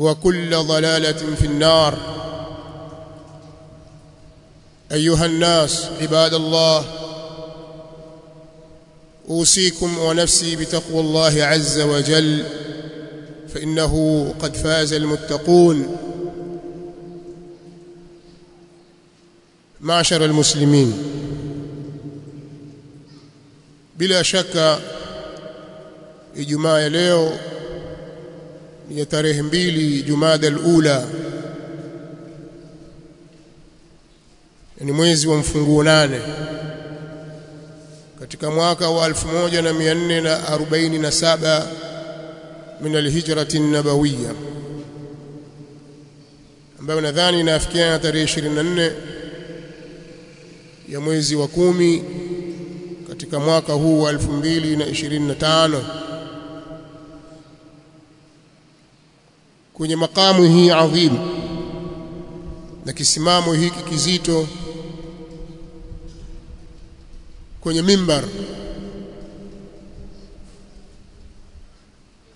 وكل ضلالة في النار. أيها الناس عباد الله أوصيكم ونفسي بتقوى الله عز وجل فإنه قد فاز المتقون. معشر المسلمين shaka ijumaa ya leo ya tarehe mbili Jumada al-Ula. Ni mwezi wa mfunguo nane. Katika mwaka wa 1447 min al-hijrati an-nabawiyya ambayo nadhani inafikiana tarehe 24 ya mwezi wa kumi katika mwaka huu wa 2025 kwenye makamu hii adhimu na kisimamo hiki kizito kwenye mimbar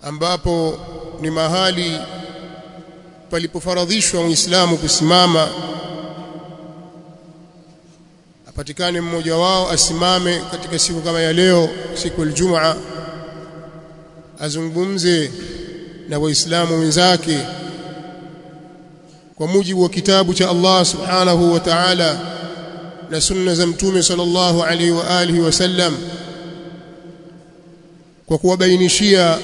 ambapo ni mahali palipofaradhishwa Muislamu kusimama apatikane mmoja wao asimame katika siku kama ya leo siku ya Ijumaa azungumze na waislamu wenzake. Kwa mujibu wa kitabu cha Allah subhanahu wa ta'ala na sunna za mtume sallallahu alaihi wa alihi wasallam kwa kuwabainishia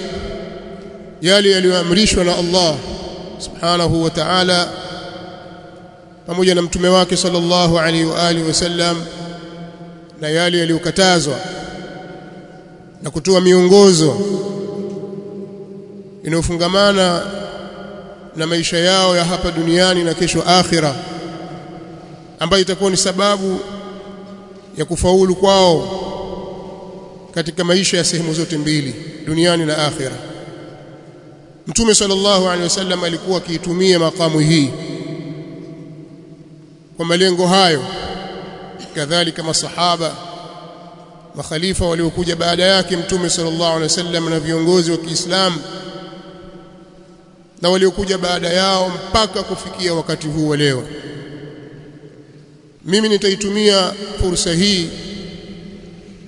yale yaliyoamrishwa na Allah subhanahu wa ta'ala pamoja na mtume wake sallallahu alaihi wa alihi wasallam na yale yaliyokatazwa na kutoa miongozo inayofungamana na maisha yao ya hapa duniani na kesho akhira ambayo itakuwa ni sababu ya kufaulu kwao katika maisha ya sehemu zote mbili duniani na akhira. Mtume sallallahu alaihi wasallam alikuwa akiitumia makamu hii. Kwa malengo hayo kadhalika masahaba makhalifa waliokuja baada yake Mtume sallallahu alaihi wasallam na viongozi wa Kiislamu na waliokuja baada yao mpaka kufikia wakati huu wa leo mimi nitaitumia fursa hii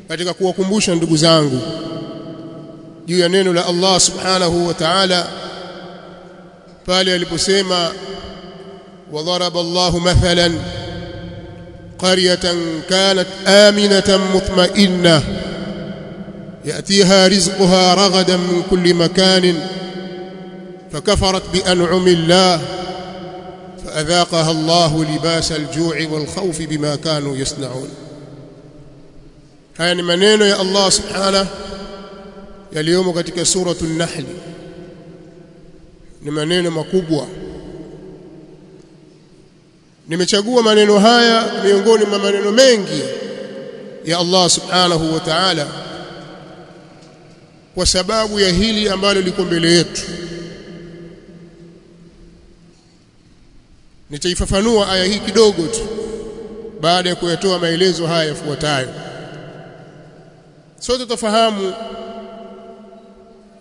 katika kuwakumbusha ndugu zangu juu ya neno la Allah subhanahu wa ta'ala pale aliposema وضرب الله مثلا قرية كانت آمنة مطمئنة يأتيها رزقها رغدا من كل مكان فكفرت بأنعم الله فأذاقها الله لباس الجوع والخوف بما كانوا يصنعون. هاني منينو يا الله سبحانه اليوم كتابه سورة النحل. منينو مكبوا Nimechagua maneno haya miongoni mwa maneno mengi ya Allah Subhanahu wa Ta'ala kwa sababu ya hili. Nitaifafanua aya hii kidogo tu baada ya kuyatoa maelezo haya yafuatayo. Sote tufahamu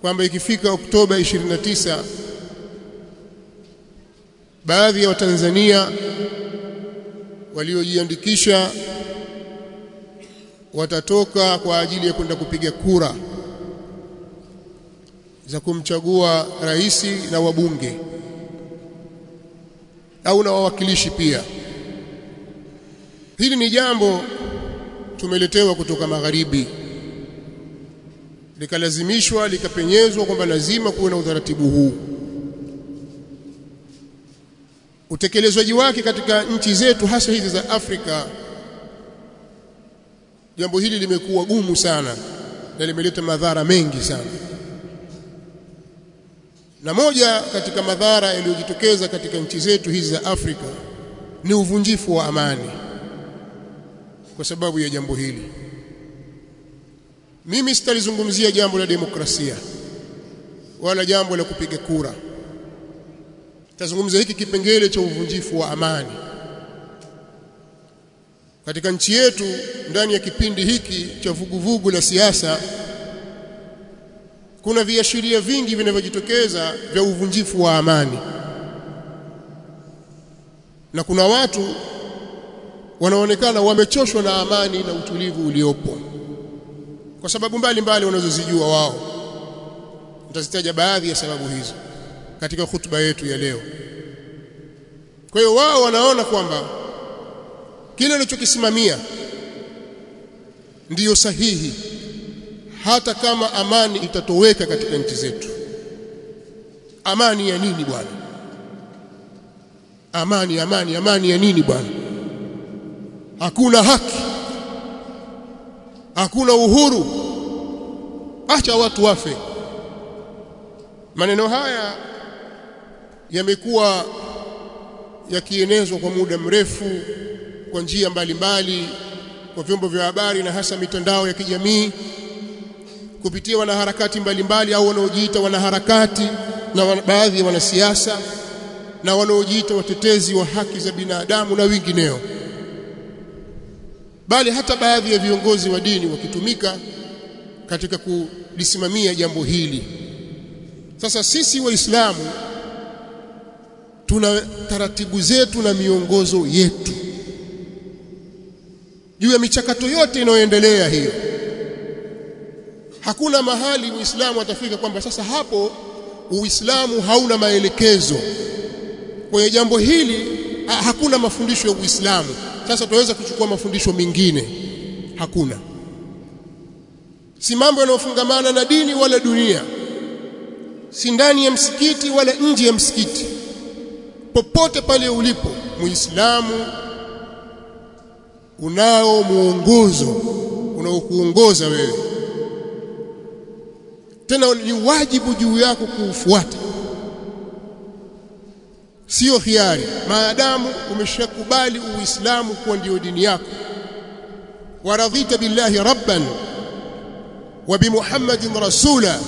kwamba ikifika Oktoba 29 baadhi ya Watanzania waliojiandikisha watatoka kwa ajili ya kwenda kupiga kura za kumchagua rais na wabunge au na wawakilishi pia. Hili ni jambo tumeletewa kutoka magharibi, likalazimishwa likapenyezwa kwamba lazima kuwe na utaratibu huu. Utekelezwaji wake katika nchi zetu hasa hizi za Afrika, jambo hili limekuwa gumu sana na limeleta madhara mengi sana na moja katika madhara yaliyojitokeza katika nchi zetu hizi za Afrika ni uvunjifu wa amani kwa sababu ya jambo hili. Mimi sitalizungumzia jambo la demokrasia wala jambo la kupiga kura. Tazungumza hiki kipengele cha uvunjifu wa amani katika nchi yetu ndani ya kipindi hiki cha vuguvugu la siasa kuna viashiria vingi vinavyojitokeza vya uvunjifu wa amani. Na kuna watu wanaonekana wamechoshwa na amani na utulivu uliopo. Kwa sababu mbalimbali wanazozijua wao. Nitazitaja baadhi ya sababu hizo katika hutuba yetu ya leo. Kwa hiyo wao wanaona kwamba kile walichokisimamia ndiyo sahihi hata kama amani itatoweka katika nchi zetu. Amani ya nini bwana? Amani, amani, amani ya nini bwana? Hakuna haki, hakuna uhuru, acha watu wafe. Maneno haya yamekuwa yakienezwa kwa muda mrefu kwa njia mbalimbali, kwa vyombo vya habari na hasa mitandao ya kijamii kupitia wanaharakati mbalimbali au wanaojiita wanaharakati na baadhi ya wanasiasa na wanaojiita watetezi wa haki za binadamu na wengineo, bali hata baadhi ya viongozi wa dini wakitumika katika kulisimamia jambo hili. Sasa sisi Waislamu tuna taratibu zetu na miongozo yetu juu ya michakato yote inayoendelea hiyo hakuna mahali muislamu atafika kwamba sasa hapo uislamu hauna maelekezo. Kwenye jambo hili ha, hakuna mafundisho ya uislamu. Sasa tunaweza kuchukua mafundisho mengine. Hakuna. Si mambo yanayofungamana na dini wala dunia. Si ndani ya msikiti wala nje ya msikiti. Popote pale ulipo muislamu unao muongozo unaokuongoza wewe tena ni wajibu juu yako kuufuata. Sio hiari. Maadamu umeshakubali uislamu kuwa ndio dini yako. Waradhita billahi rabban wa bimuhammadin rasula.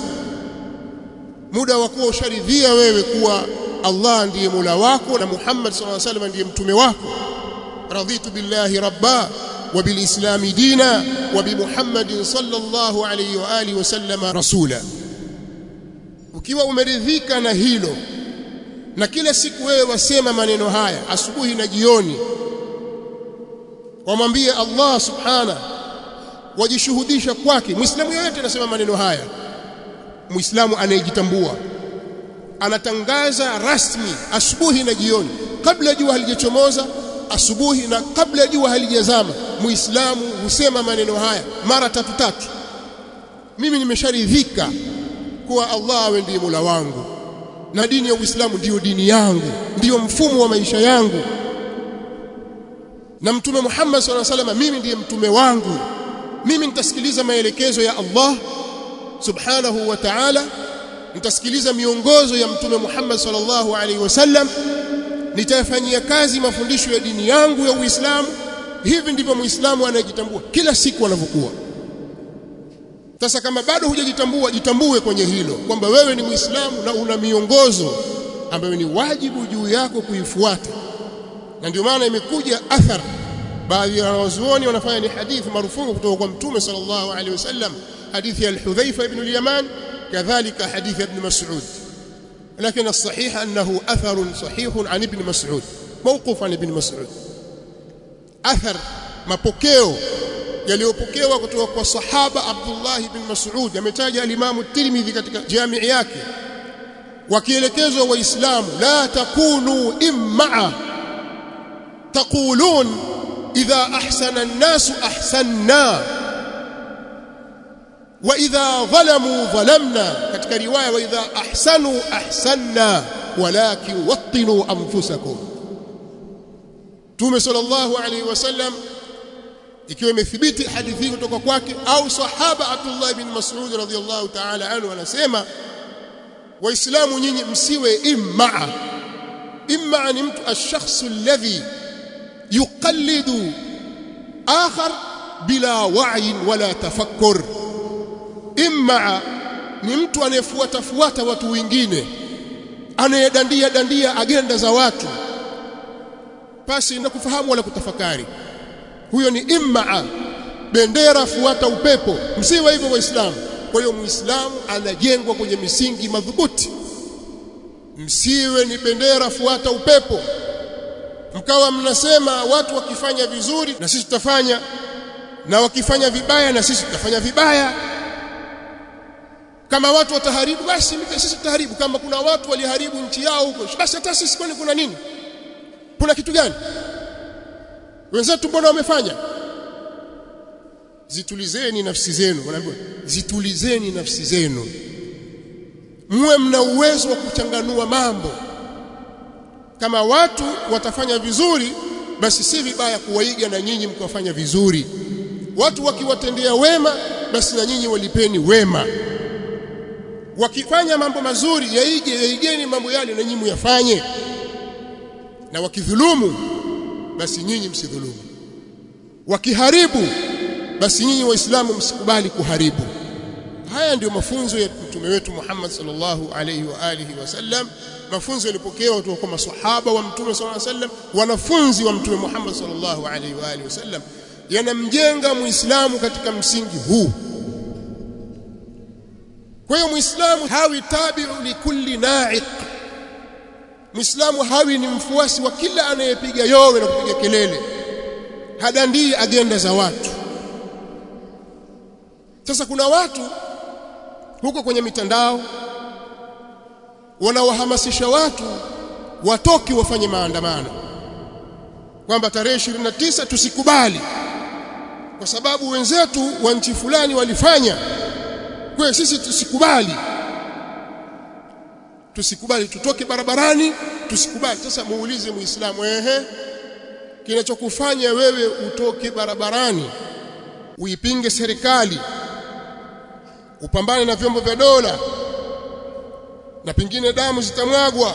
Muda wa kuwa usharidhia wewe kuwa Allah ndiye Mola wako na Muhammad sallallahu alaihi wasallam ndiye mtume wako. Raditu billahi rabba wa دينا وبمحمد صلى الله عليه وآله وسلم رسولا ukiwa umeridhika na hilo na kila siku wewe wasema maneno haya asubuhi na jioni wamwambie Allah subhana wajishuhudisha kwake. Muislamu yeyote anasema maneno haya muislamu anayejitambua anatangaza rasmi asubuhi na jioni kabla jua halijachomoza asubuhi na kabla jua halijazama muislamu husema maneno haya mara tatu tatu. Mimi nimesharidhika kuwa Allah awe ndiye mula wangu na dini ya Uislamu ndiyo dini yangu ndiyo mfumo wa maisha yangu. Na mtume Muhammad sallallahu alaihi wasallam mimi ndiye mtume wangu. Mimi nitasikiliza maelekezo ya Allah subhanahu wa ta'ala nitasikiliza miongozo ya mtume Muhammad sallallahu alaihi wasallam nitayafanyia kazi mafundisho ya dini yangu ya Uislamu. Hivi ndivyo muislamu anayejitambua kila siku anavyokuwa. Sasa kama bado hujajitambua jitambue kwenye hilo kwamba wewe ni muislamu na una miongozo ambayo ni wajibu juu yako kuifuata. Na ndio maana imekuja athar. Baadhi ya wanazuoni wanafanya ni hadithi marufuku kutoka kwa mtume sallallahu alaihi wasallam. Hadithi ya al-Hudhaifa ibn al-Yaman kadhalika hadithi ya ibn Mas'ud لكن الصحيح أنه أثر صحيح عن ابن مسعود موقوف عن ابن مسعود أثر mapokeo yaliyopokewa kutoka kwa sahaba Abdullah ibn Mas'ud ametaja al-Imam Tirmidhi katika jamii yake wakielekezwa waislamu la takunu imma taqulun idha ahsana an-nas ahsanna idha zalamu zalamna katika riwaya wa idha ahsanu ahsanna walakin wattinu anfusakum Tume sallallahu alaihi wasallam ikiwa imethibiti hadithi kutoka kwake au sahaba Abdullah ibn Mas'ud radhiyallahu ta'ala anhu anasema waislamu nyinyi msiwe imma imma ni mtu ash-shakhs alladhi yuqallidu akhar bila wa'i wala tafakkur imma ni mtu anayefuata fuata watu wengine anayedandia dandia agenda za watu. Pasi na kufahamu wala kutafakari. Huyo ni imma bendera fuata upepo. Msiwe hivyo waislamu. Kwa hiyo muislamu anajengwa kwenye misingi madhubuti. Msiwe ni bendera fuata upepo. Mkawa mnasema watu wakifanya vizuri na sisi tutafanya na wakifanya vibaya na sisi tutafanya vibaya kama watu wataharibu basi sisi tutaharibu. Kama kuna watu waliharibu nchi yao huko basi hata sisi kwani kuna nini? Kuna kitu gani? Wenzetu mbona wamefanya? Zitulizeni nafsi zenu wanaambiwa zitulizeni nafsi zenu. Muwe mna uwezo wa kuchanganua mambo. Kama watu watafanya vizuri basi si vibaya kuwaiga na nyinyi mkawafanya vizuri. Watu wakiwatendea wema basi na nyinyi walipeni wema wakifanya mambo mazuri yaige yaigeni mambo yale na nyinyi muyafanye. Na wakidhulumu basi nyinyi msidhulumu. Wakiharibu basi nyinyi waislamu msikubali kuharibu. Haya ndiyo mafunzo ya mtume wetu Muhammad sallallahu alayhi wa alihi wasallam mafunzo yalipokewa kutoka kwa maswahaba wa mtume sallallahu alayhi wasallam wanafunzi wa mtume Muhammad sallallahu alayhi wa alihi wasallam yanamjenga muislamu katika msingi huu kwa hiyo muislamu hawi tabi'u likulli na'iq. Muislamu hawi ni mfuasi wa kila anayepiga yowe na kupiga kelele. Hadandii agenda za watu. Sasa kuna watu huko kwenye mitandao wanawahamasisha watu watoki wafanye maandamano. Kwamba tarehe 29 tusikubali. Kwa sababu wenzetu wa nchi fulani walifanya kwa sisi tusikubali. Tusikubali tutoke barabarani tusikubali. Sasa muulize muislamu ehe kinachokufanya wewe utoke barabarani uipinge serikali upambane na vyombo vya dola na pengine damu zitamwagwa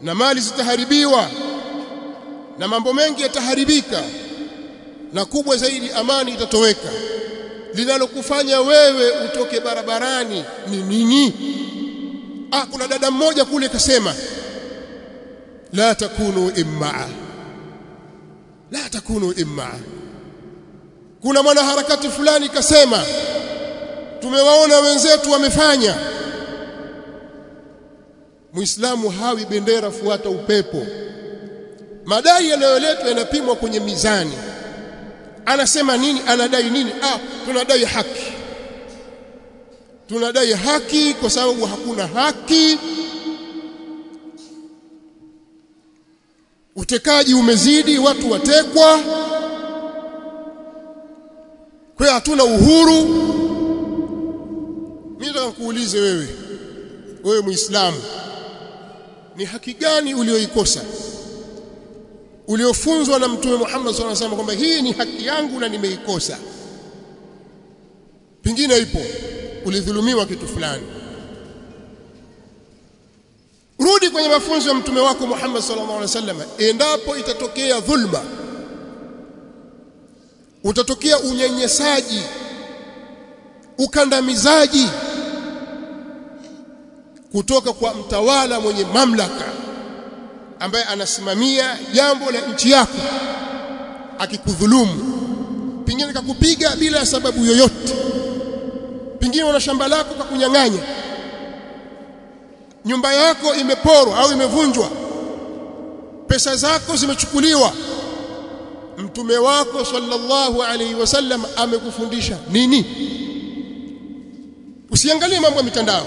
na mali zitaharibiwa na mambo mengi yataharibika na kubwa zaidi amani itatoweka linalokufanya wewe utoke barabarani ni nini? Ah kuna dada mmoja kule kasema la takunu imma. La takunu imma. Kuna mwanaharakati fulani kasema tumewaona wenzetu wamefanya. Muislamu hawi bendera fuata upepo. Madai yanayoletwa yanapimwa kwenye mizani anasema nini? Anadai nini? Ah tunadai haki. Tunadai haki kwa sababu hakuna haki. Utekaji umezidi watu watekwa. Kwa hiyo hatuna uhuru. Mimi nataka kuulize wewe wewe muislamu ni haki gani ulioikosa uliofunzwa na mtume Muhammad sallallahu alaihi kwamba hii ni haki yangu na nimeikosa. Pingine ipo ulidhulumiwa kitu fulani. Rudi kwenye mafunzo ya mtume wako Muhammad sallallahu alaihi wasallam. Endapo itatokea dhulma utatokea unyenyesaji ukandamizaji kutoka kwa mtawala mwenye mamlaka ambaye anasimamia jambo la nchi yako akikudhulumu. Pengine kakupiga bila sababu yoyote. Pengine una shamba lako kakunyang'anya nyumba yako imeporwa au imevunjwa. Pesa zako zimechukuliwa. Mtume wako sallallahu alaihi wasallam amekufundisha nini? Usiangalie mambo ya mitandao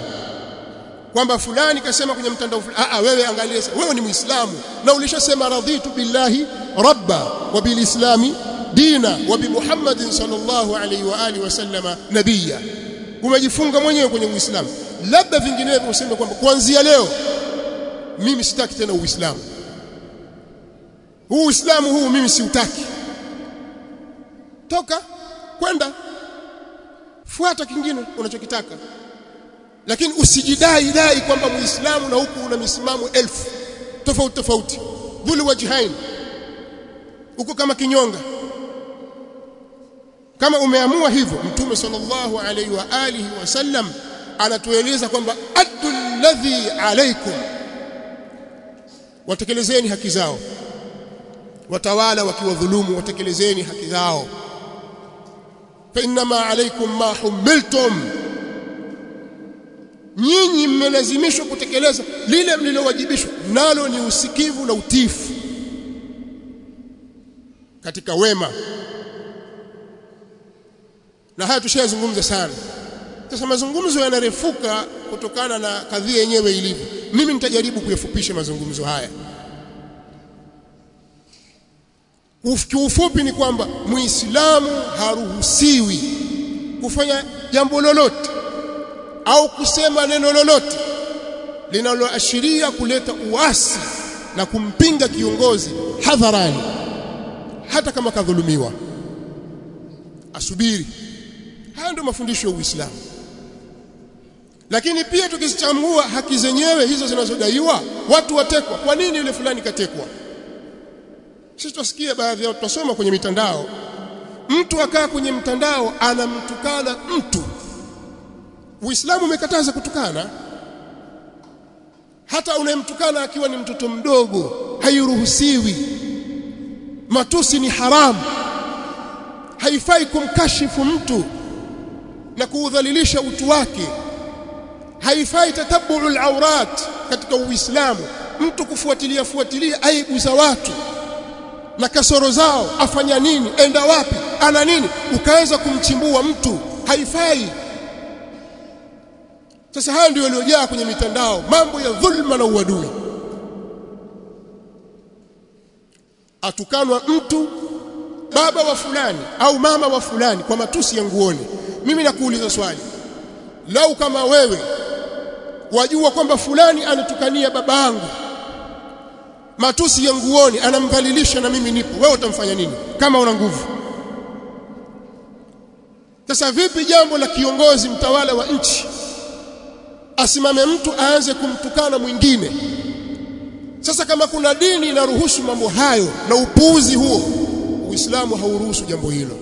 kwamba fulani kasema kwenye mtandao fulani a wewe angalia wewe ni muislamu. Na ulishasema radhitu billahi rabba wa bilislami dina wa bi muhammadin sallallahu alaihi wa alihi wasallama nabiyya. Umejifunga mwenyewe kwenye uislamu. Labda vinginevyo useme kwamba kuanzia leo mimi sitaki tena uislamu. Huu uislamu huu mimi siutaki. Toka kwenda. Fuata kingine unachokitaka lakini usijidai dai kwamba muislamu na huku una misimamo elfu tofauti tofauti. Dhulu wajhain. Uko kama kinyonga. Kama umeamua hivyo mtume sallallahu alaihi wa alihi wasallam anatueleza kwamba addu alladhi alaikum watekelezeni haki zao. Watawala wakiwadhulumu watekelezeni haki zao. Fa inma alaikum ma humiltum nyinyi mmelazimishwa kutekeleza lile mlilowajibishwa. Nalo ni usikivu na utifu katika wema. Na haya tushayazungumza sana. Sasa mazungumzo yanarefuka kutokana na kadhia yenyewe ilivyo. Mimi nitajaribu kuyafupisha mazungumzo haya. Kiufupi ni kwamba muislamu haruhusiwi kufanya jambo lolote au kusema neno lolote linaloashiria kuleta uasi na kumpinga kiongozi hadharani hata kama kadhulumiwa. Asubiri. Haya ndio mafundisho ya Uislamu. Lakini pia tukizichambua haki zenyewe hizo zinazodaiwa watu watekwa. Kwa nini yule fulani katekwa? Sisi tusikie baadhi ya tuwasoma kwenye mitandao. Mtu akaa kwenye mtandao anamtukana mtu Uislamu umekataza kutukana. Hata unayemtukana akiwa ni mtoto mdogo hairuhusiwi. Matusi ni haramu haifai kumkashifu mtu na kuudhalilisha utu wake. Haifai tatabuu al-awrat katika uislamu. Mtu kufuatilia fuatilia aibu za watu na kasoro zao afanya nini enda wapi ana nini. Ukaweza kumchimbua mtu haifai sasa haya ndio yaliyojaa kwenye mitandao mambo ya dhulma na uadui. Atukanwa mtu baba wa fulani au mama wa fulani kwa matusi ya nguoni. Mimi nakuuliza swali. Lau kama wewe wajua kwamba fulani anatukania baba yangu matusi ya nguoni anamdhalilisha na mimi nipo wewe utamfanya nini kama una nguvu? Sasa vipi jambo la kiongozi mtawala wa nchi asimame mtu aanze kumtukana mwingine. Sasa kama kuna dini inaruhusu mambo hayo na upuuzi huo Uislamu hauruhusu jambo hilo.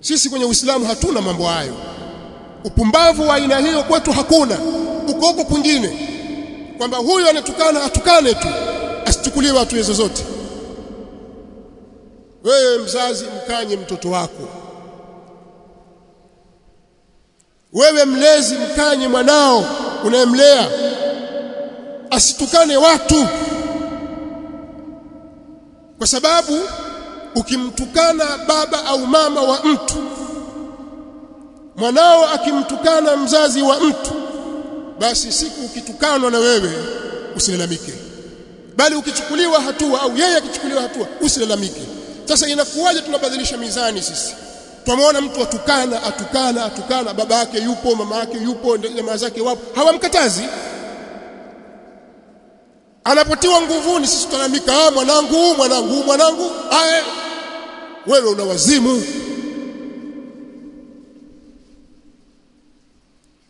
Sisi kwenye Uislamu hatuna mambo hayo. Upumbavu wa aina hiyo kwetu hakuna. Uko huko kwingine. Kwamba huyu anatukana atukane tu. Asichukuliwe watu zozote. Wewe mzazi mkanye mtoto wako wewe mlezi mkanye mwanao unayemlea. Asitukane watu. Kwa sababu ukimtukana baba au mama wa mtu mwanao akimtukana mzazi wa mtu basi siku ukitukanwa na wewe usilalamike. Bali ukichukuliwa hatua au yeye akichukuliwa hatua usilalamike. Sasa inakuwaje tunabadilisha mizani sisi Tumeona mtu atukana atukana atukana. Baba yake yupo mama yake yupo jamaa zake wapo. Hawamkatazi. Anapotiwa nguvuni sisi tunalalamika ah mwanangu mwanangu mwanangu aye wewe una wazimu.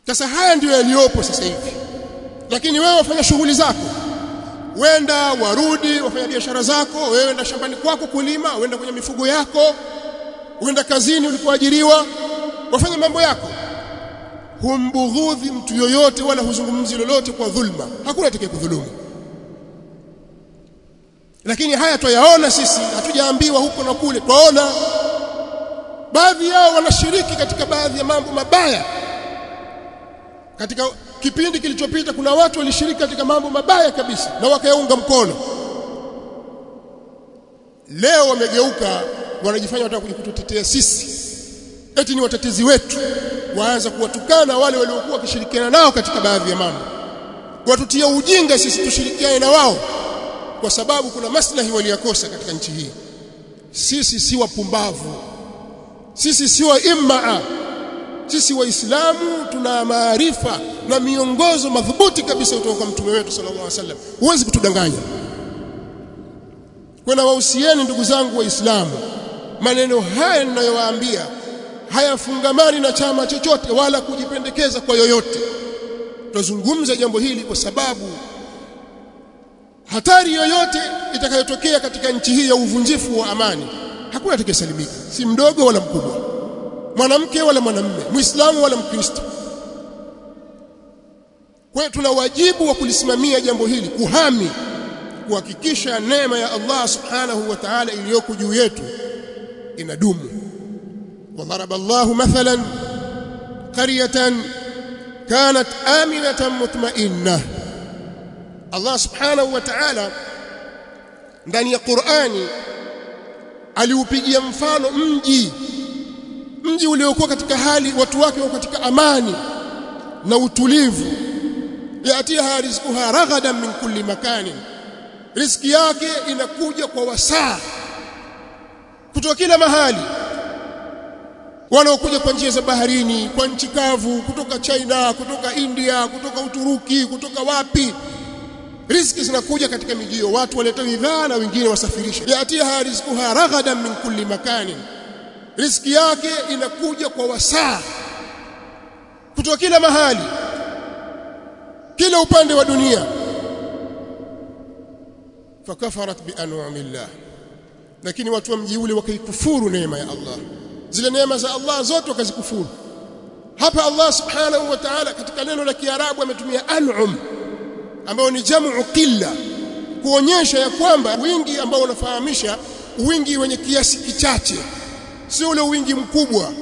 Sasa haya ndiyo yaliyopo sasa hivi. Lakini wewe wafanya shughuli zako. Wenda warudi wafanya biashara zako wewe wenda shambani kwako kulima wenda kwenye mifugo yako wenda kazini ulipoajiriwa wafanya mambo yako. Humbughudhi mtu yoyote wala huzungumzi lolote kwa dhulma. Hakuna atakayekudhulumu. Lakini haya twayaona sisi hatujaambiwa huko na kule twaona. Baadhi yao wanashiriki katika baadhi ya mambo mabaya. Katika kipindi kilichopita kuna watu walishiriki katika mambo mabaya kabisa na wakayaunga mkono. Leo wamegeuka wanajifanya wataka kuja kututetea sisi. Eti ni watetezi wetu. Waanza kuwatukana wale waliokuwa wakishirikiana nao katika baadhi ya mambo. Watutia ujinga sisi tushirikiane na wao. Kwa sababu kuna maslahi waliyakosa katika nchi hii. Sisi si wapumbavu. Sisi si wa immaa sisi waislamu tuna maarifa na miongozo madhubuti kabisa kutoka kwa mtume wetu sallallahu alaihi wasallam. Huwezi kutudanganya. Kuna wahusieni ndugu zangu waislamu maneno haya ninayowaambia hayafungamani na chama chochote wala kujipendekeza kwa yoyote. Tutazungumza jambo hili kwa sababu hatari yoyote itakayotokea katika nchi hii ya uvunjifu wa amani. Hakuna atakayesalimika si mdogo wala mkubwa mwanamke wala mwanamume muislamu wala mkristo. Kwa hiyo tuna wajibu wa kulisimamia jambo hili kuhami kuhakikisha neema ya Allah subhanahu wa ta'ala iliyoko juu yetu inadumu وضرب الله مثلا قرية كانت آمنة مطمئنة الله سبحانه وتعالى ndani ya Qur'ani aliupigia mfano mji mji uliokuwa katika hali watu wake wako katika amani na utulivu yatiha rizquha raghadan min kulli makanin riziki yake inakuja kwa wasaa kutoka kila mahali. Wanaokuja kwa njia za baharini kwa nchi kavu kutoka China kutoka India kutoka Uturuki kutoka wapi riziki zinakuja katika mijio watu waleta bidhaa na wengine wasafirisha yatiha rizquha raghadan min kulli makani riziki yake inakuja kwa wasaa. Kutoka kila mahali. Kila upande wa dunia. Fakafarat bi lakini watu wa mji ule wakaikufuru neema ya Allah. Zile neema za Allah zote wakazikufuru. Hapa Allah subhanahu wa ta'ala katika neno la Kiarabu ametumia an'um ambayo ni jamu qilla kuonyesha ya kwamba wingi ambao unafahamisha wingi wenye kiasi kichache sio ule wingi mkubwa.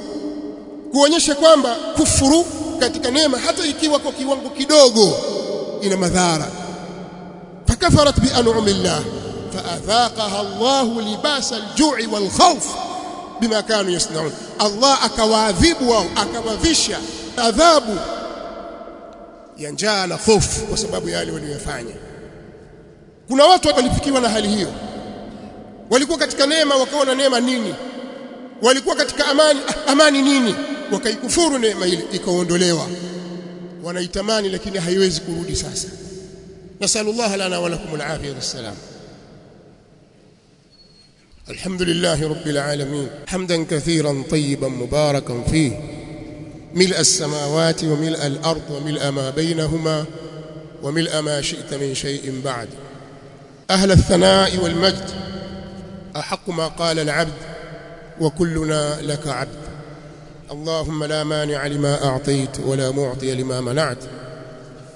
Kuonyesha kwamba kufuru katika neema hata ikiwa kwa kiwango kidogo ina madhara. Fakafarat bi an'amillah faadhaqaha Allahu libasa aljui walkhawf bima kanu yasnaun. Allah akawaadhibu wao akawavisha adhabu ya njaa na hofu kwa sababu ya yale waliyofanya kuna watu walifikiwa na hali hiyo. Walikuwa katika neema wakaona neema nini? Walikuwa katika amani amani nini? Wakaikufuru neema ile ikaondolewa. Wanaitamani lakini haiwezi kurudi sasa. Nasallallahu lana wa lakum alafiyah wassalam الحمد لله رب العالمين حمدا كثيرا طيبا مباركا فيه. ملء السماوات وملء الأرض وملء ما بينهما وملء ما شئت من شيء بعد. أهل الثناء والمجد أحق ما قال العبد وكلنا لك عبد. اللهم لا مانع لما أعطيت ولا معطي لما منعت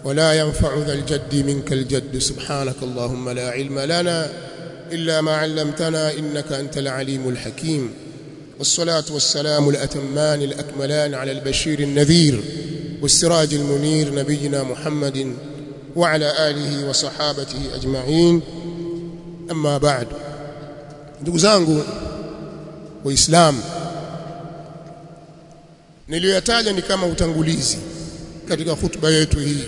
ولا ينفع ذا الجد منك الجد. سبحانك اللهم لا علم لنا إلا ما علمتنا إنك أنت العليم الحكيم والصلاة والسلام الأتمان الأكملان على البشير النذير والسراج المنير نبينا محمد وعلى آله وصحابته أجمعين أما بعد ndugu zangu waislamu niliyoyataja ni kama utangulizi katika hutuba yetu hii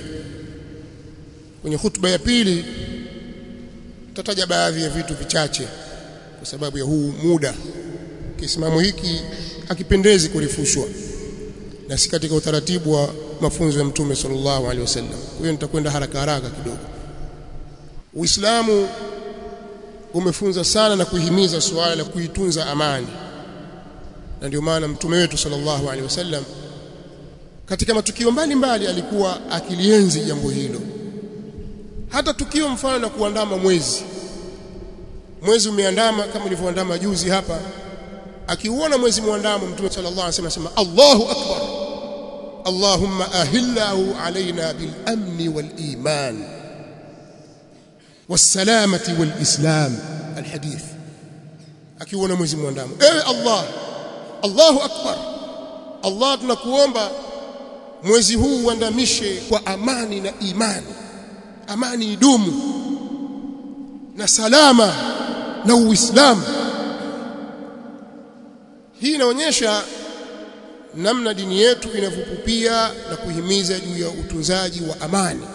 kwenye hutuba ya pili tutataja baadhi ya vitu vichache kwa sababu ya huu muda. Kisimamo hiki hakipendezi kurefushwa na si katika utaratibu wa mafunzo ya mtume sallallahu alaihi wasallam. Kwa hiyo nitakwenda haraka haraka kidogo. Uislamu umefunza sana na kuhimiza suala la kuitunza amani na ndio maana mtume wetu sallallahu alaihi wasallam katika matukio mbalimbali alikuwa akilienzi jambo hilo hata tukio mfano na kuandama mwezi. Mwezi umeandama kama ulivyoandama juzi hapa. Akiuona mwezi muandamo mtume sallallahu alaihi wasallam anasema Allahu akbar. Allahumma ahillahu alaina bil amni wal iman was-salamati wal islam al hadith akiuona mwezi muandamo ewe Allah Allahu akbar. Allah tunakuomba mwezi huu uandamishe kwa amani na imani amani idumu na salama na uislamu. Hii inaonyesha namna dini yetu inavyopupia na kuhimiza juu ya utunzaji wa amani.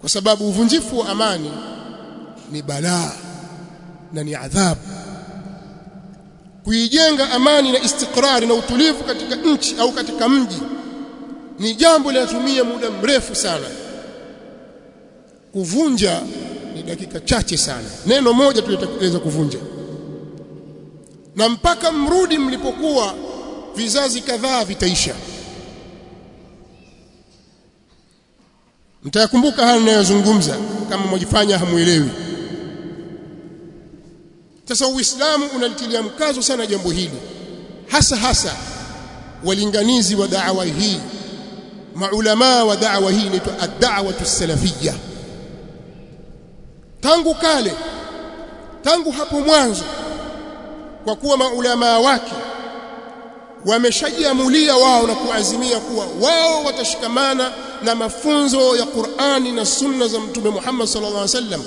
Kwa sababu uvunjifu wa amani ni balaa na ni adhabu. Kuijenga amani na istikrari na utulivu katika nchi au katika mji ni jambo linatumia muda mrefu sana kuvunja ni dakika chache sana. Neno moja tu litaweza kuvunja. Na mpaka mrudi mlipokuwa vizazi kadhaa vitaisha. Mtayakumbuka haya ninayozungumza kama mwajifanya hamuelewi. Sasa uislamu unalitilia mkazo sana jambo hili. Hasa hasa walinganizi wa da'wa hii maulama wa da'wa hii inaitwa ad-da'watu salafiyya tangu kale tangu hapo mwanzo kwa kuwa maulamaa wake wameshajiamulia wao na kuazimia kuwa wao watashikamana na mafunzo ya Qur'ani na sunna za Mtume Muhammad sallallahu alaihi wasallam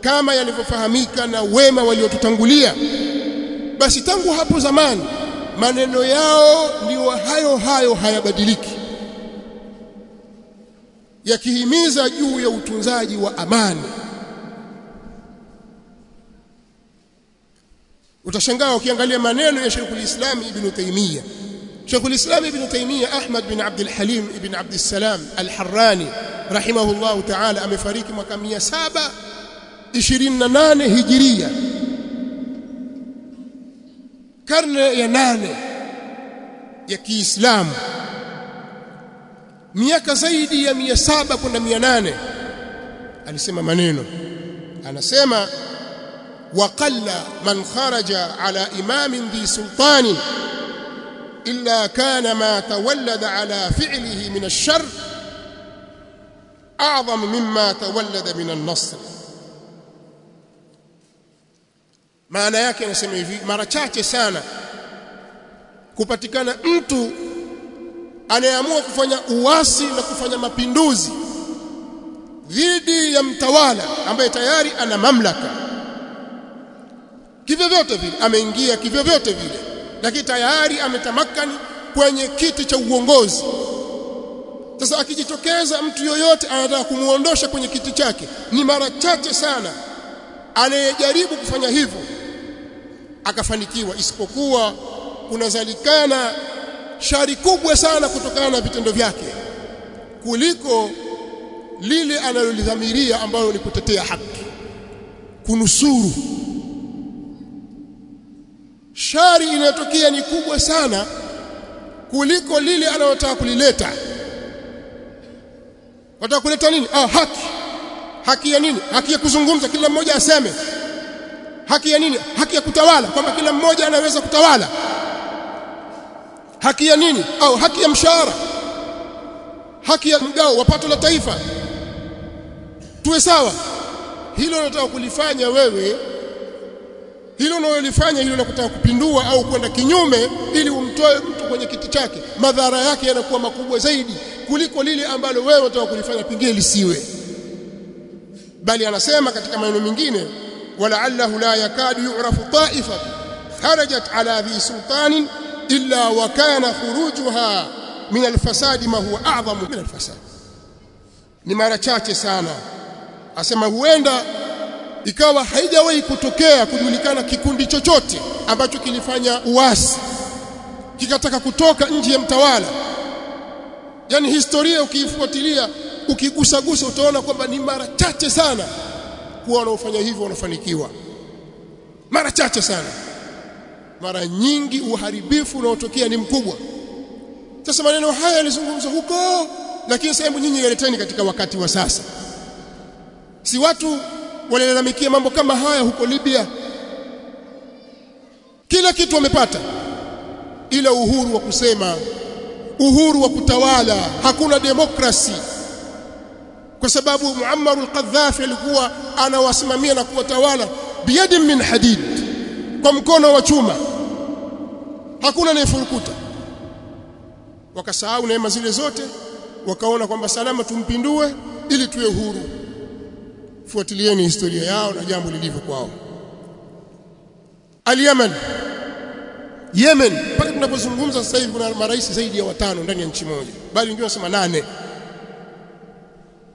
kama yalivyofahamika na wema waliotutangulia. Basi tangu hapo zamani maneno yao ndio hayo hayo hayabadiliki yakihimiza juu ya utunzaji wa amani utashangaa ukiangalia maneno ya Sheikhul Islam Ibn Taymiyyah. Sheikhul Islam Ibn Taymiyyah Ahmad bin Abdul Halim Ibn Abdul Salam Al-Harrani rahimahullahu ta'ala amefariki mwaka 728 Hijiria. Karne ya nane ya Kiislamu. Miaka zaidi ya 700 kwenda 800 alisema maneno. Anasema وقل من خرج على إمام ذي سلطان إلا كان ما تولد على فعله من الشر أعظم مما تولد من النصر maana yake anasema hivi mara chache sana kupatikana mtu anayeamua kufanya uasi na kufanya mapinduzi dhidi ya mtawala ambaye tayari ana mamlaka kivyo vyote vile. Ameingia kivyovyote vile. Lakini tayari ametamakani kwenye kiti cha uongozi. Sasa akijitokeza mtu yoyote anataka kumuondosha kwenye kiti chake ni mara chache sana anayejaribu kufanya hivyo. Akafanikiwa isipokuwa kunazalikana shari kubwa sana kutokana na vitendo vyake kuliko lile analolidhamiria ambayo ni kutetea haki kunusuru shari inayotokea ni kubwa sana kuliko lile analotaka kulileta. Wataka kuleta nini? Ah haki. Haki ya nini? Haki ya kuzungumza kila mmoja aseme. Haki ya nini? Haki ya kutawala kwamba kila mmoja anaweza kutawala. Haki ya nini? Au haki ya mshahara. Haki ya mgao wa pato la taifa. Tuwe sawa. Hilo unataka kulifanya wewe hilo unalolifanya hilo unakutaka kupindua au kwenda kinyume ili umtoe mtu kwenye kiti chake madhara yake yanakuwa makubwa zaidi kuliko lile ambalo wewe unataka kulifanya pingine lisiwe. Bali anasema katika maneno mengine wala'allahu la yakadu yu'rafu ta'ifa kharajat ala dhi sultanin illa wa kana khurujuha min alfasadi ma huwa a'zamu min alfasad ni mara chache sana. Asema huenda ikawa haijawahi kutokea kujulikana kikundi chochote ambacho kilifanya uasi kikataka kutoka nje ya mtawala. Yani historia ukiifuatilia ukigusagusa utaona kwamba ni mara chache sana kuwa wanaofanya hivyo wanafanikiwa. Mara chache sana. Mara nyingi uharibifu unaotokea ni mkubwa. Sasa maneno haya yalizungumzwa huko lakini sehemu nyinyi yaleteni katika wakati wa sasa. Si watu walilalamikia mambo kama haya huko Libya. Kila kitu wamepata ila uhuru wa kusema uhuru wa kutawala hakuna demokrasi. Kwa sababu Muammar al-Qaddafi alikuwa anawasimamia na kuwatawala biyadin min hadid kwa mkono wa chuma. Hakuna anayefurukuta wakasahau neema zile zote wakaona kwamba salama tumpindue ili tuwe huru fuatilieni historia yao na jambo lilivyo kwao. al-Yemen Yemen. Mpaka tunapozungumza sasa hivi kuna marais zaidi ya watano ndani ya nchi moja. Bali wengine wanasema nane.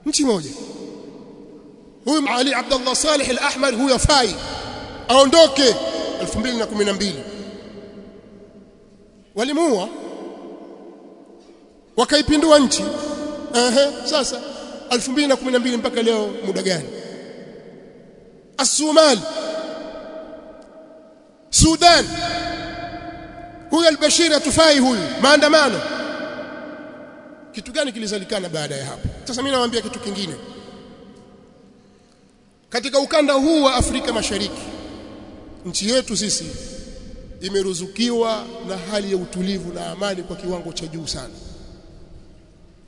Nchi moja. Huyu Ali Abdullah Saleh al-Ahmar huyo fai. Aondoke. 2012 walimuua. Wakaipindua nchi. Ehe sasa. 2012 mpaka leo muda gani As-Somali Sudan huyu al-Bashir atufai huyu maandamano kitu gani kilizalikana baada ya hapo sasa mimi nawaambia kitu kingine katika ukanda huu wa Afrika Mashariki nchi yetu sisi imeruzukiwa na hali ya utulivu na amani kwa kiwango cha juu sana.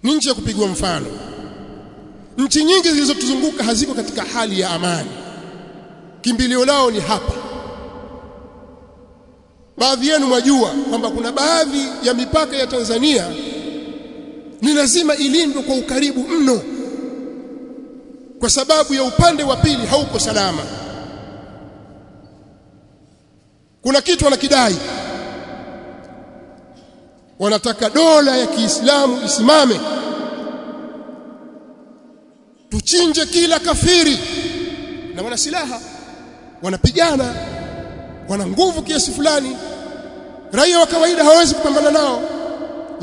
ni nchi ya kupigwa mfano nchi nyingi zilizotuzunguka haziko katika hali ya amani kimbilio lao ni hapa. Baadhi yenu mwajua kwamba kuna baadhi ya mipaka ya Tanzania ni lazima ilindwe kwa ukaribu mno kwa sababu ya upande wa pili hauko salama. Kuna kitu wanakidai. Wanataka dola ya Kiislamu isimame. Tuchinje kila kafiri. Na wana silaha wanapigana wana nguvu kiasi fulani. Raia wa kawaida hawezi kupambana nao.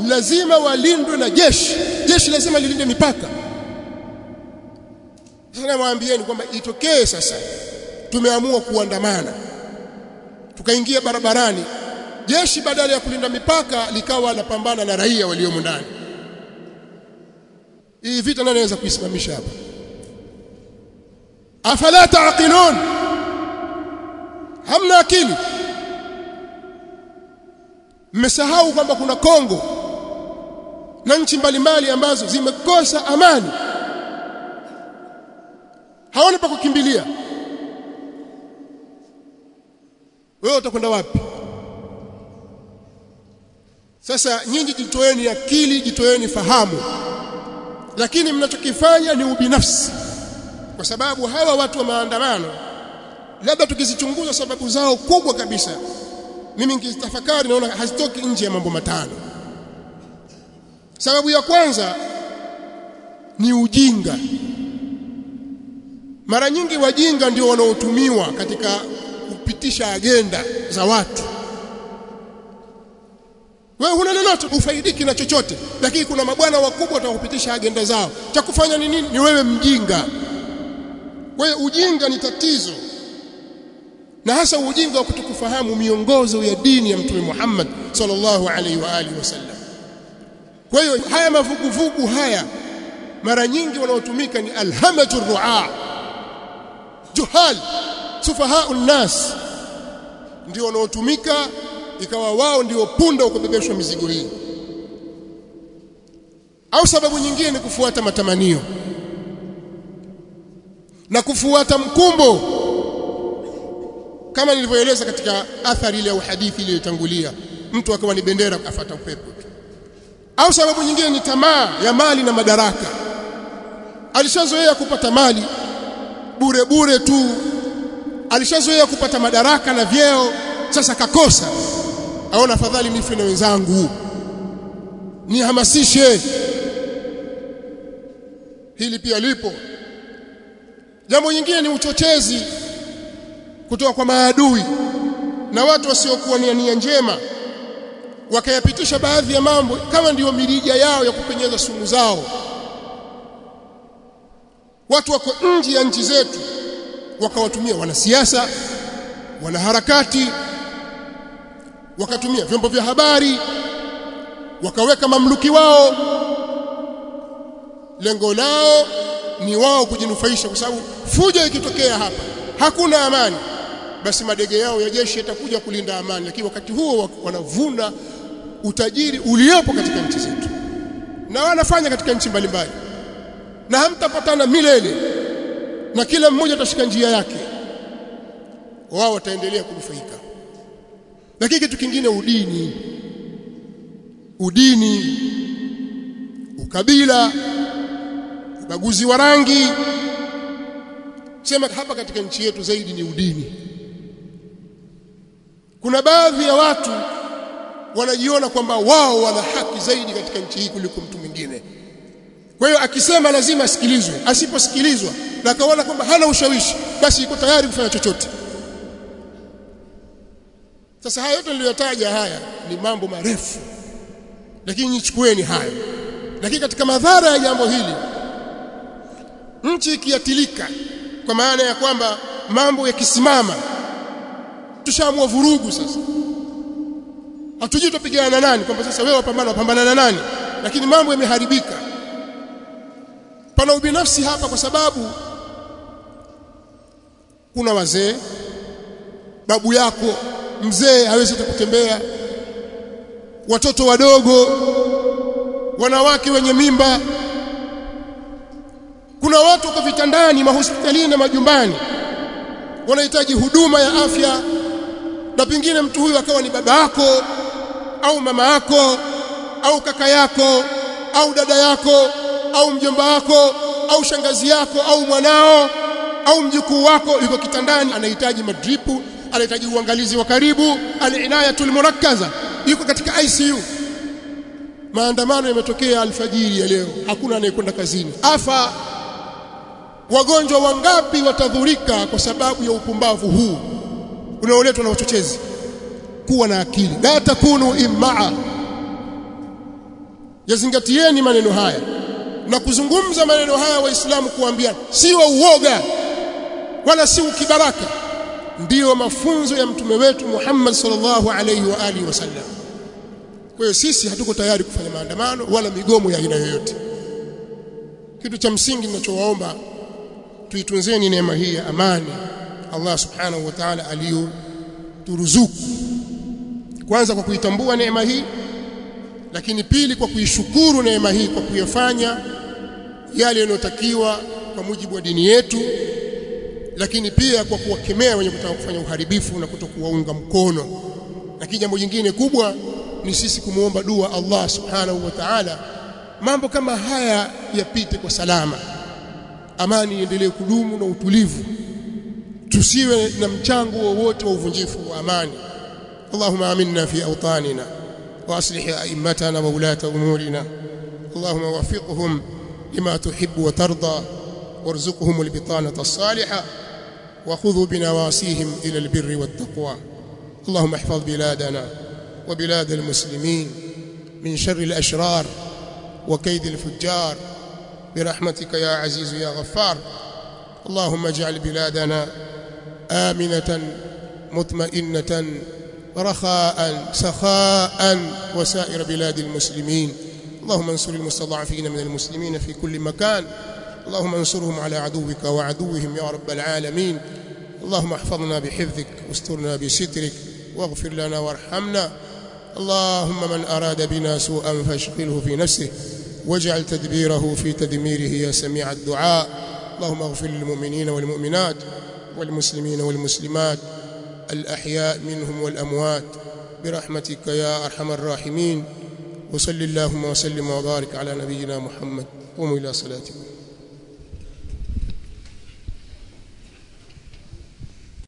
Lazima walindwe na jeshi. Jeshi lazima lilinde mipaka. Sasa namwambieni kwamba itokee sasa. Tumeamua kuandamana. Tukaingia barabarani. Jeshi badala ya kulinda mipaka likawa lapambana na raia waliomo ndani. Hii vita nani anaweza kuisimamisha hapa? Afala taaqilun hamna akili. Mmesahau kwamba kuna Kongo na nchi mbalimbali ambazo zimekosa amani. Hawana pa kukimbilia. Wewe utakwenda wapi? Sasa nyinyi jitoeni akili jitoeni fahamu. Lakini mnachokifanya ni ubinafsi. Kwa sababu hawa watu wa maandamano labda tukizichunguza sababu zao kubwa kabisa mimi nikizitafakari naona hazitoki nje ya mambo matano. Sababu ya kwanza ni ujinga. Mara nyingi wajinga ndio wanaotumiwa katika kupitisha agenda za watu. Wewe huna lolote ufaidiki na chochote lakini kuna mabwana wakubwa watakupitisha agenda zao. Cha kufanya ni nini? Ni wewe mjinga. Hiyo ujinga ni tatizo na hasa ujinga wa kutokufahamu miongozo ya dini ya mtume Muhammad sallallahu alaihi wa alihi wasallam. Kwa hiyo haya mavuguvugu haya mara nyingi wanaotumika ni alhamatu ruaa juhal sufahau nnas. Ndio wanaotumika ikawa wao ndio punda ukubebeshwa mizigo hii. Au sababu nyingine ni kufuata matamanio. Na kufuata mkumbo kama nilivyoeleza katika athari ile au hadithi iliyotangulia mtu akawa ni bendera afata upepo au sababu nyingine ni tamaa ya mali na madaraka. Alishazoea kupata mali bure bure tu alishazoea kupata madaraka na vyeo sasa kakosa. Aona afadhali nife na wenzangu. Nihamasishe. Hili pia lipo. Jambo nyingine ni uchochezi kutoka kwa maadui na watu wasiokuwa nia nia njema wakayapitisha baadhi ya mambo kama ndiyo mirija yao ya kupenyeza sumu zao. Watu wako nje ya nchi zetu wakawatumia wanasiasa wanaharakati wakatumia vyombo vya habari wakaweka mamluki wao. Lengo lao ni wao kujinufaisha kwa sababu fujo ikitokea hapa hakuna amani basi madege yao ya jeshi yatakuja kulinda amani lakini wakati huo wanavuna utajiri uliopo katika nchi zetu. Na wanafanya katika nchi mbalimbali. Na hamtapatana milele. Na kila mmoja atashika njia yake. Wao wataendelea kunufaika. Lakini kitu kingine udini. Udini. Ukabila. Ubaguzi wa rangi. Sema hapa katika nchi yetu zaidi ni udini kuna baadhi ya watu wanajiona kwamba wao wana haki zaidi katika nchi hii kuliko mtu mwingine. Kwa hiyo akisema lazima asikilizwe. Asiposikilizwa na akaona kwamba hana ushawishi basi yuko tayari kufanya chochote. Sasa haya yote niliyotaja haya ni mambo marefu. Lakini nichukueni hayo. Lakini katika madhara ya jambo hili nchi ikiatilika kwa maana ya kwamba mambo yakisimama tushaamua vurugu sasa. Hatujui tupigana na nani kwamba sasa wewe wapambana wapambana na nani. Lakini mambo yameharibika. Pana ubinafsi hapa kwa sababu kuna wazee babu yako mzee hawezi kutembea watoto wadogo wanawake wenye mimba. Kuna watu wako vitandani mahospitalini na majumbani wanahitaji huduma ya afya na pengine mtu huyu akawa ni baba yako au mama yako au kaka yako au dada yako au mjomba wako au shangazi yako au mwanao au mjukuu wako yuko kitandani anahitaji madripu anahitaji uangalizi wa karibu alinayatul murakkaza yuko katika ICU maandamano yametokea alfajiri ya leo hakuna anayekwenda kazini. Afa wagonjwa wangapi watadhurika kwa sababu ya upumbavu huu unaoletwa na wachochezi. Kuwa na akili. La takunu immaa. Yazingatieni maneno haya. Na kuzungumza maneno haya waislamu kuambia si wa uoga wala si ukibaraka. Ndiyo mafunzo ya mtume wetu Muhammad sallallahu alaihi wa alihi wasallam kwa hiyo sisi hatuko tayari kufanya maandamano wala migomo ya aina yoyote. Kitu cha msingi ninachowaomba tuitunzeni neema hii ya amani Allah subhanahu wa ta'ala aliyoturuzuku kwanza kwa kuitambua neema hii lakini pili kwa kuishukuru neema hii kwa kuyafanya yale yanayotakiwa kwa mujibu wa dini yetu lakini pia kwa kuwakemea wenye kutaka kufanya uharibifu na kutokuwaunga mkono. Lakini jambo jingine kubwa ni sisi kumuomba dua Allah subhanahu wa ta'ala mambo kama haya yapite kwa salama. Amani iendelee kudumu na utulivu tusiwe na mchango wowote wa uvunjifu wa amani. اللهم آمنا في أوطاننا وأصلح أئمتنا وولاة أمورنا اللهم وفقهم لما تحب وترضى وارزقهم البطانة الصالحة وخذوا بنواسيهم إلى البر والتقوى اللهم احفظ بلادنا وبلاد المسلمين من شر الأشرار وكيد الفجار برحمتك يا عزيز يا غفار اللهم اجعل بلادنا آمنة مطمئنة رخاء سخاء وسائر بلاد المسلمين. اللهم انصر المستضعفين من المسلمين في كل مكان. اللهم انصرهم على عدوك وعدوهم يا رب العالمين. اللهم احفظنا بحفظك واسترنا بسترك واغفر لنا وارحمنا. اللهم من أراد بنا سوءا فاشغله في نفسه واجعل تدبيره في تدميره يا سميع الدعاء. اللهم اغفر للمؤمنين والمؤمنات. والمسلمين والمسلمات الأحياء منهم والأموات برحمتك يا أرحم الراحمين. وصل اللهم وسلم وبارك على نبينا محمد. قوموا إلى صلاتكم.